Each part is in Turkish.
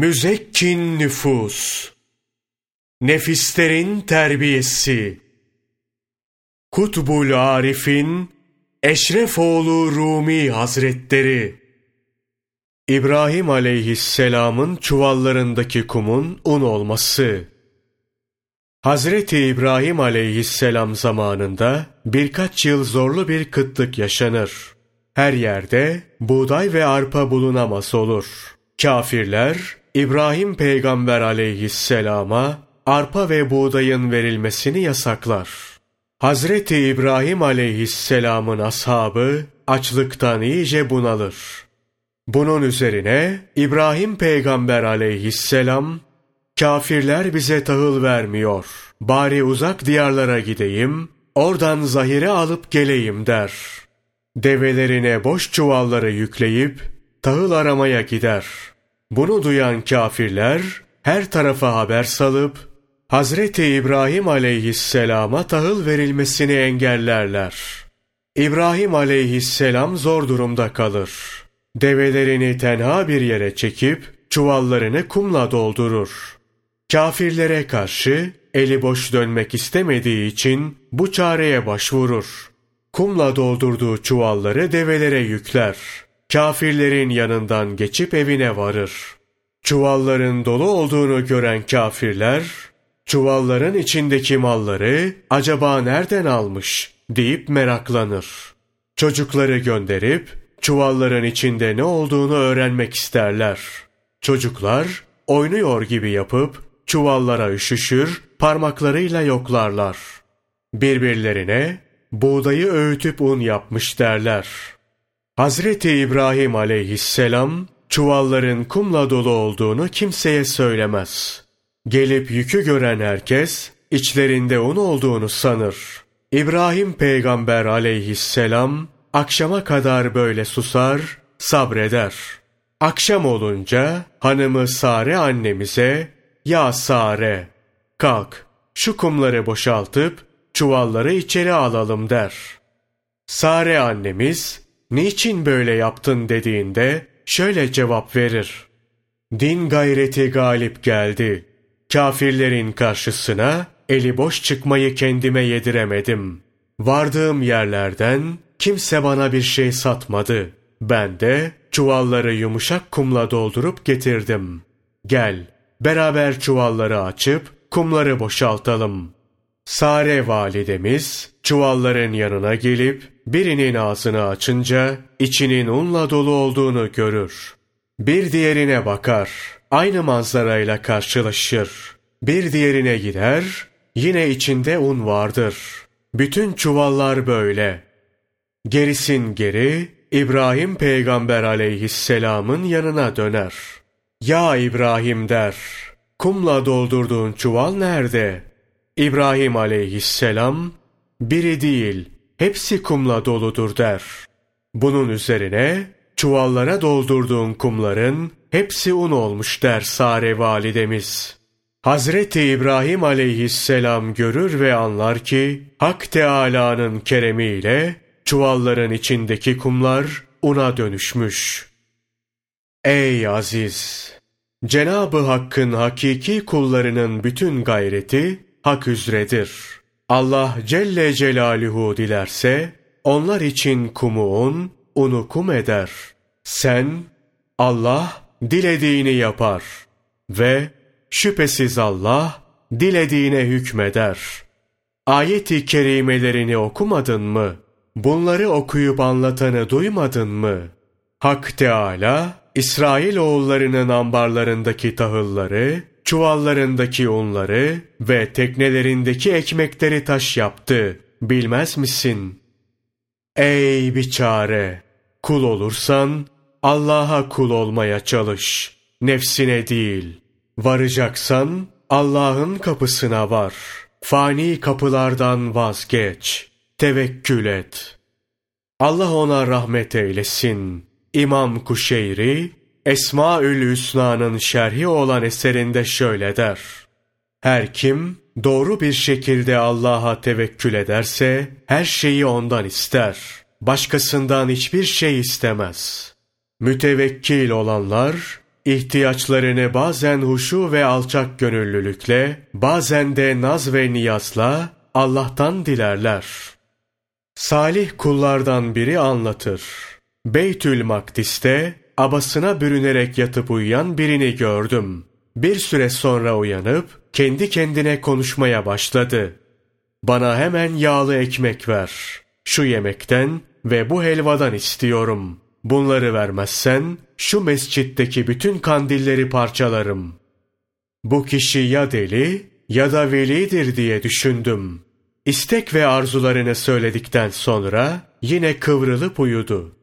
Müzekkin nüfus, nefislerin terbiyesi, Kutbul Arif'in Eşrefoğlu Rumi Hazretleri, İbrahim aleyhisselamın çuvallarındaki kumun un olması, Hazreti İbrahim aleyhisselam zamanında birkaç yıl zorlu bir kıtlık yaşanır. Her yerde buğday ve arpa bulunamaz olur. Kafirler İbrahim peygamber aleyhisselama arpa ve buğdayın verilmesini yasaklar. Hazreti İbrahim aleyhisselamın ashabı açlıktan iyice bunalır. Bunun üzerine İbrahim peygamber aleyhisselam Kafirler bize tahıl vermiyor. Bari uzak diyarlara gideyim, oradan zahire alıp geleyim der. Develerine boş çuvalları yükleyip tahıl aramaya gider. Bunu duyan kafirler her tarafa haber salıp Hazreti İbrahim aleyhisselama tahıl verilmesini engellerler. İbrahim aleyhisselam zor durumda kalır. Develerini tenha bir yere çekip çuvallarını kumla doldurur. Kafirlere karşı eli boş dönmek istemediği için bu çareye başvurur. Kumla doldurduğu çuvalları develere yükler. Kafirlerin yanından geçip evine varır. Çuvalların dolu olduğunu gören kafirler, çuvalların içindeki malları acaba nereden almış deyip meraklanır. Çocukları gönderip çuvalların içinde ne olduğunu öğrenmek isterler. Çocuklar oynuyor gibi yapıp çuvallara üşüşür, parmaklarıyla yoklarlar. Birbirlerine buğdayı öğütüp un yapmış derler. Hazreti İbrahim aleyhisselam çuvalların kumla dolu olduğunu kimseye söylemez. Gelip yükü gören herkes içlerinde un olduğunu sanır. İbrahim peygamber aleyhisselam akşama kadar böyle susar, sabreder. Akşam olunca hanımı Sare annemize ya Sare, kalk, şu kumları boşaltıp çuvalları içeri alalım der. Sare annemiz, niçin böyle yaptın dediğinde şöyle cevap verir. Din gayreti galip geldi. Kafirlerin karşısına eli boş çıkmayı kendime yediremedim. Vardığım yerlerden kimse bana bir şey satmadı. Ben de çuvalları yumuşak kumla doldurup getirdim. Gel, beraber çuvalları açıp kumları boşaltalım. Sare validemiz çuvalların yanına gelip birinin ağzını açınca içinin unla dolu olduğunu görür. Bir diğerine bakar, aynı manzarayla karşılaşır. Bir diğerine gider, yine içinde un vardır. Bütün çuvallar böyle. Gerisin geri İbrahim peygamber aleyhisselamın yanına döner.'' Ya İbrahim der, kumla doldurduğun çuval nerede? İbrahim aleyhisselam, biri değil, hepsi kumla doludur der. Bunun üzerine, çuvallara doldurduğun kumların hepsi un olmuş der Sare validemiz. Hazreti İbrahim aleyhisselam görür ve anlar ki, Hak Teâlâ'nın keremiyle çuvalların içindeki kumlar una dönüşmüş. Ey aziz! Cenabı Hakk'ın hakiki kullarının bütün gayreti hak üzredir. Allah Celle Celaluhu dilerse onlar için kumu un, unu kum eder. Sen Allah dilediğini yapar ve şüphesiz Allah dilediğine hükmeder. Ayet-i kerimelerini okumadın mı? Bunları okuyup anlatanı duymadın mı? Hak Teala İsrail oğullarının ambarlarındaki tahılları, çuvallarındaki unları ve teknelerindeki ekmekleri taş yaptı. Bilmez misin? Ey biçare! Kul olursan Allah'a kul olmaya çalış. Nefsine değil. Varacaksan Allah'ın kapısına var. Fani kapılardan vazgeç. Tevekkül et. Allah ona rahmet eylesin.'' İmam Kuşeyri, Esmaül Hüsna'nın şerhi olan eserinde şöyle der. Her kim doğru bir şekilde Allah'a tevekkül ederse her şeyi ondan ister. Başkasından hiçbir şey istemez. Mütevekkil olanlar ihtiyaçlarını bazen huşu ve alçak gönüllülükle, bazen de naz ve niyazla Allah'tan dilerler. Salih kullardan biri anlatır. Beytül Makdis'te abasına bürünerek yatıp uyuyan birini gördüm. Bir süre sonra uyanıp kendi kendine konuşmaya başladı. Bana hemen yağlı ekmek ver. Şu yemekten ve bu helvadan istiyorum. Bunları vermezsen şu mescitteki bütün kandilleri parçalarım. Bu kişi ya deli ya da velidir diye düşündüm. İstek ve arzularını söyledikten sonra yine kıvrılıp uyudu.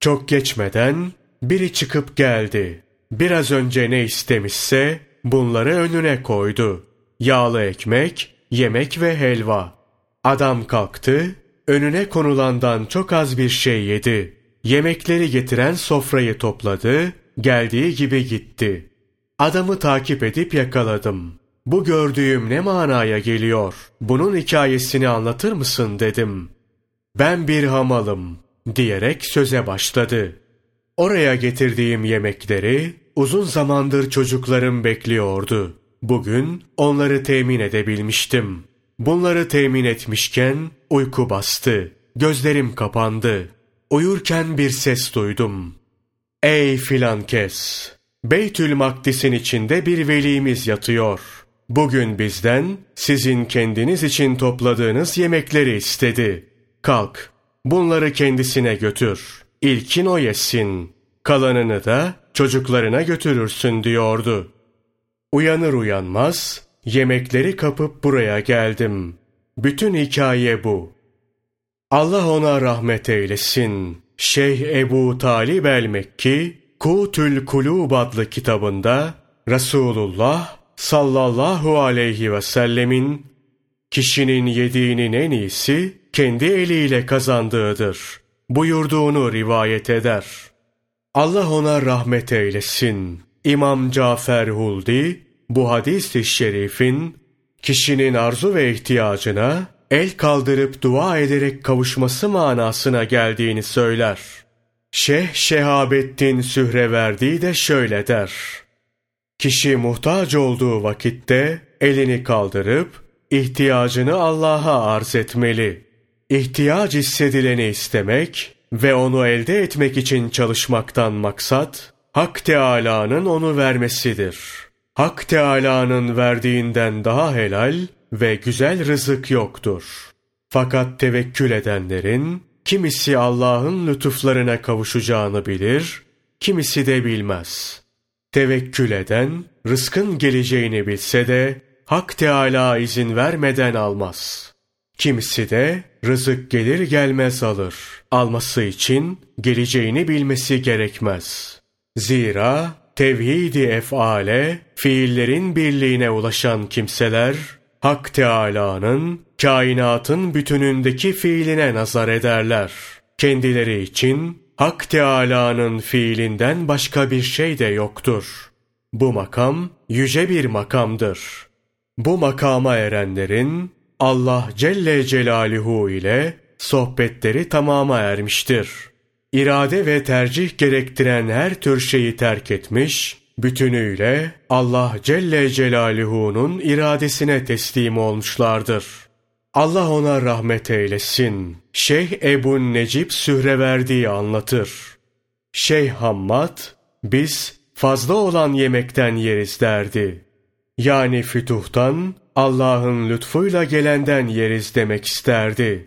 Çok geçmeden biri çıkıp geldi. Biraz önce ne istemişse bunları önüne koydu. Yağlı ekmek, yemek ve helva. Adam kalktı, önüne konulandan çok az bir şey yedi. Yemekleri getiren sofrayı topladı, geldiği gibi gitti. Adamı takip edip yakaladım. Bu gördüğüm ne manaya geliyor? Bunun hikayesini anlatır mısın dedim. Ben bir hamalım diyerek söze başladı. Oraya getirdiğim yemekleri uzun zamandır çocuklarım bekliyordu. Bugün onları temin edebilmiştim. Bunları temin etmişken uyku bastı. Gözlerim kapandı. Uyurken bir ses duydum. Ey filan kes! Beytül Makdis'in içinde bir velimiz yatıyor. Bugün bizden sizin kendiniz için topladığınız yemekleri istedi. Kalk, bunları kendisine götür. İlkin o yesin. Kalanını da çocuklarına götürürsün diyordu. Uyanır uyanmaz yemekleri kapıp buraya geldim. Bütün hikaye bu. Allah ona rahmet eylesin. Şeyh Ebu Talib el-Mekki, Kutül Kulub adlı kitabında Resulullah sallallahu aleyhi ve sellemin kişinin yediğinin en iyisi kendi eliyle kazandığıdır buyurduğunu rivayet eder. Allah ona rahmet eylesin. İmam Cafer Huldi bu hadis-i şerifin kişinin arzu ve ihtiyacına el kaldırıp dua ederek kavuşması manasına geldiğini söyler. Şeyh Şehabettin Sühreverdi de şöyle der. Kişi muhtaç olduğu vakitte elini kaldırıp ihtiyacını Allah'a arz etmeli. İhtiyaç hissedileni istemek ve onu elde etmek için çalışmaktan maksat, Hak Teâlâ'nın onu vermesidir. Hak Teâlâ'nın verdiğinden daha helal ve güzel rızık yoktur. Fakat tevekkül edenlerin, kimisi Allah'ın lütuflarına kavuşacağını bilir, kimisi de bilmez. Tevekkül eden, rızkın geleceğini bilse de, Hak Teâlâ izin vermeden almaz. Kimisi de rızık gelir gelmez alır. Alması için geleceğini bilmesi gerekmez. Zira tevhidi efale, fiillerin birliğine ulaşan kimseler, Hak Teâlâ'nın, kainatın bütünündeki fiiline nazar ederler. Kendileri için Hak Teâlâ'nın fiilinden başka bir şey de yoktur. Bu makam yüce bir makamdır. Bu makama erenlerin Allah Celle Celaluhu ile sohbetleri tamama ermiştir. İrade ve tercih gerektiren her tür şeyi terk etmiş, bütünüyle Allah Celle Celaluhu'nun iradesine teslim olmuşlardır. Allah ona rahmet eylesin. Şeyh Ebu Necip Sühreverdi'yi anlatır. Şeyh Hammad, biz fazla olan yemekten yeriz derdi. Yani fütuhtan Allah'ın lütfuyla gelenden yeriz demek isterdi.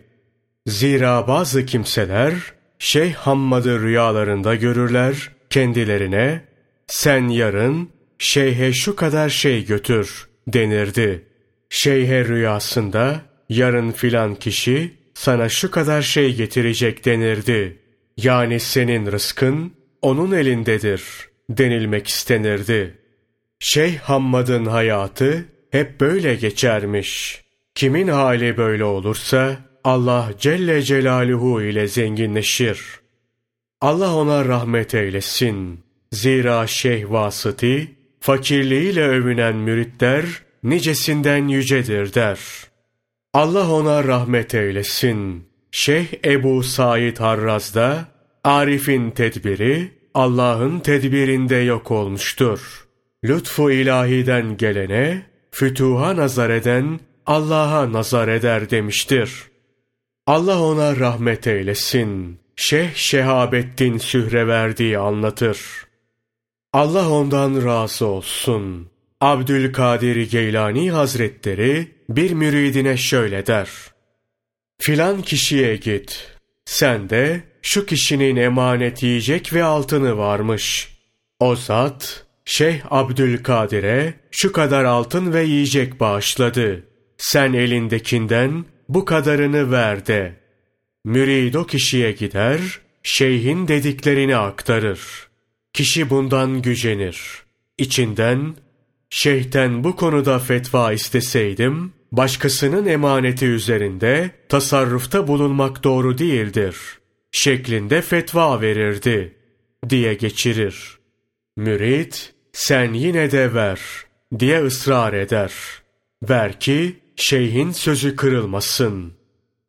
Zira bazı kimseler Şeyh Hammad'ı rüyalarında görürler, kendilerine sen yarın şeyhe şu kadar şey götür denirdi. Şeyhe rüyasında yarın filan kişi sana şu kadar şey getirecek denirdi. Yani senin rızkın onun elindedir denilmek istenirdi. Şeyh Hammad'ın hayatı hep böyle geçermiş. Kimin hali böyle olursa Allah Celle Celaluhu ile zenginleşir. Allah ona rahmet eylesin. Zira Şeyh Vasıti, fakirliğiyle övünen müritler nicesinden yücedir der. Allah ona rahmet eylesin. Şeyh Ebu Said Harraz'da Arif'in tedbiri Allah'ın tedbirinde yok olmuştur. Lütfu ilahiden gelene, fütuha nazar eden, Allah'a nazar eder demiştir. Allah ona rahmet eylesin. Şeyh Şehabettin Sühreverdi'yi anlatır. Allah ondan razı olsun. Abdülkadir Geylani Hazretleri bir müridine şöyle der. Filan kişiye git. Sen de şu kişinin emanet yiyecek ve altını varmış. O zat Şeyh Abdülkadir'e şu kadar altın ve yiyecek bağışladı. Sen elindekinden bu kadarını ver de. Mürid o kişiye gider, şeyhin dediklerini aktarır. Kişi bundan gücenir. İçinden, şeyhten bu konuda fetva isteseydim, başkasının emaneti üzerinde tasarrufta bulunmak doğru değildir. Şeklinde fetva verirdi, diye geçirir. Mürid, sen yine de ver, diye ısrar eder. Ver ki, şeyhin sözü kırılmasın.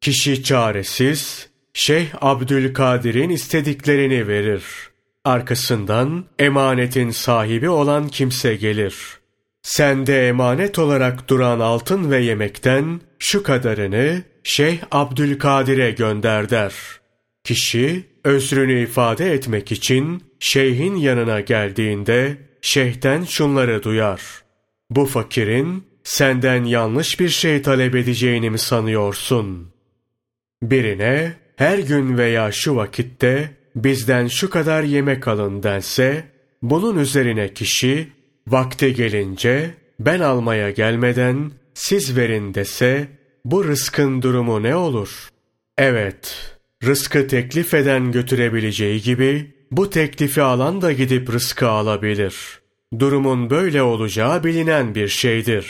Kişi çaresiz, Şeyh Abdülkadir'in istediklerini verir. Arkasından emanetin sahibi olan kimse gelir. Sende emanet olarak duran altın ve yemekten şu kadarını Şeyh Abdülkadir'e gönder der. Kişi özrünü ifade etmek için şeyhin yanına geldiğinde şeyhten şunları duyar. Bu fakirin senden yanlış bir şey talep edeceğini mi sanıyorsun? Birine her gün veya şu vakitte bizden şu kadar yemek alın dense, bunun üzerine kişi vakti gelince ben almaya gelmeden siz verin dese, bu rızkın durumu ne olur? Evet, rızkı teklif eden götürebileceği gibi, bu teklifi alan da gidip rızkı alabilir. Durumun böyle olacağı bilinen bir şeydir.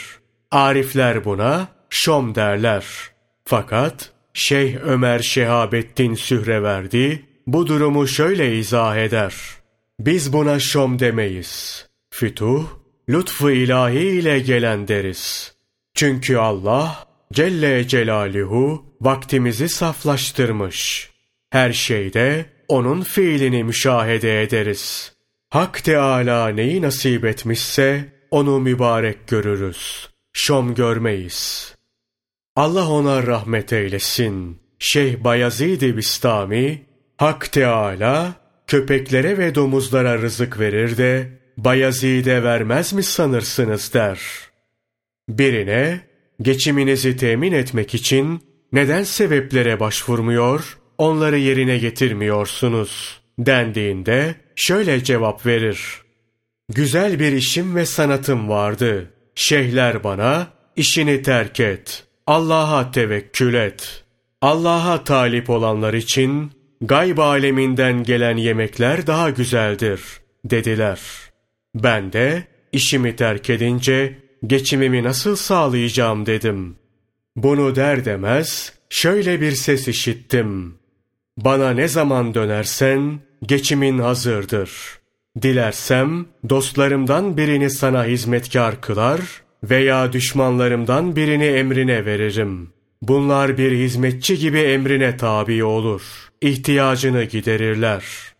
Arifler buna şom derler. Fakat Şeyh Ömer Şehabettin Sühreverdi bu durumu şöyle izah eder. Biz buna şom demeyiz. Fütuh, lütfu ilahi ile gelen deriz. Çünkü Allah Celle Celaluhu vaktimizi saflaştırmış. Her şeyde onun fiilini müşahede ederiz. Hak Teâlâ neyi nasip etmişse onu mübarek görürüz şom görmeyiz. Allah ona rahmet eylesin. Şeyh Bayezid-i Bistami, Hak Teâlâ, köpeklere ve domuzlara rızık verir de, Bayezid'e vermez mi sanırsınız der. Birine, geçiminizi temin etmek için neden sebeplere başvurmuyor, onları yerine getirmiyorsunuz dendiğinde şöyle cevap verir. Güzel bir işim ve sanatım vardı. Şeyhler bana işini terk et. Allah'a tevekkül et. Allah'a talip olanlar için gayb aleminden gelen yemekler daha güzeldir dediler. Ben de işimi terk edince geçimimi nasıl sağlayacağım dedim. Bunu der demez şöyle bir ses işittim. Bana ne zaman dönersen geçimin hazırdır.'' Dilersem dostlarımdan birini sana hizmetkar kılar veya düşmanlarımdan birini emrine veririm. Bunlar bir hizmetçi gibi emrine tabi olur. İhtiyacını giderirler.''